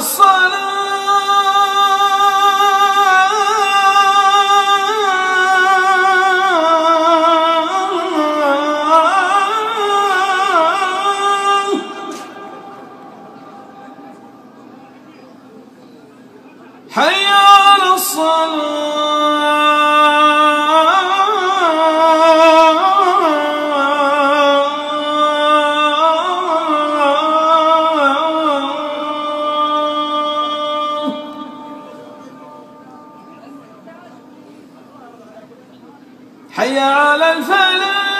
حي حي على الفلاح.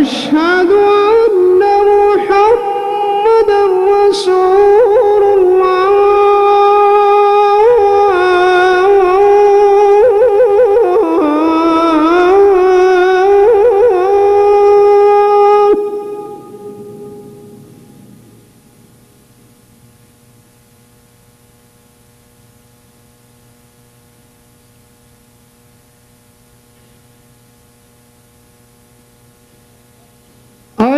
أشهد أن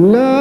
لا